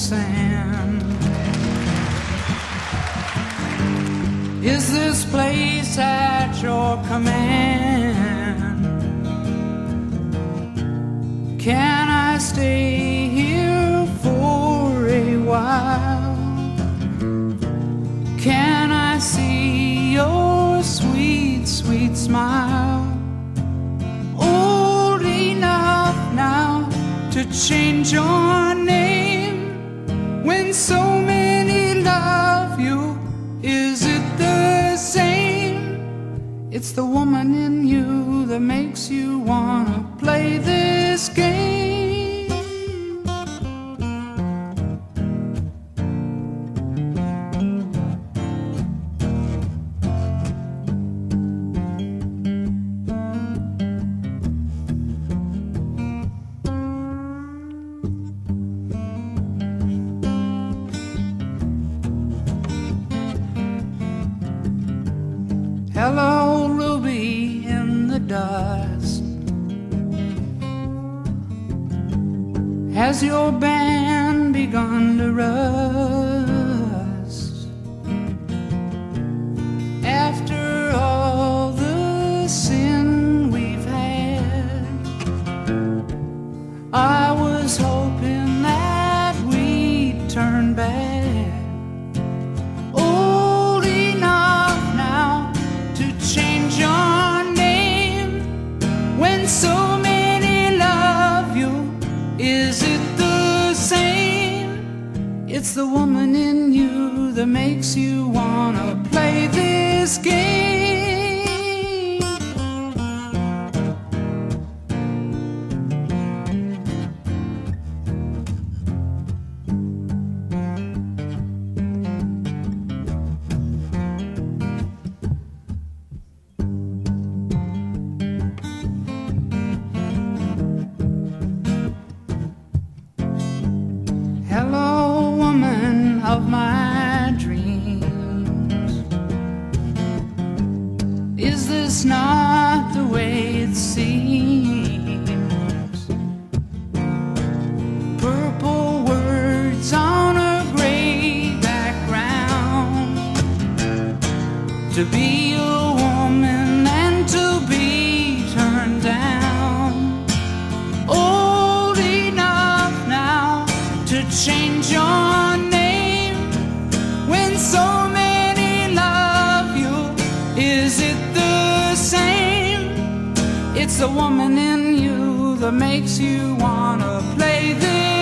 sand. Is this place at your command? Can I stay here for a while? Can I see your sweet, sweet smile? Old enough now to change your name when so many love you. Is it the same? It's the woman in you that makes you wanna play this game. Dust. Has your band begun to rust? It's the woman in you that makes you wanna play this game Is this not the way it seems? Purple words on a gray background. To be a woman and to be turned down old enough now to change your name when so it's the woman in you that makes you wanna play this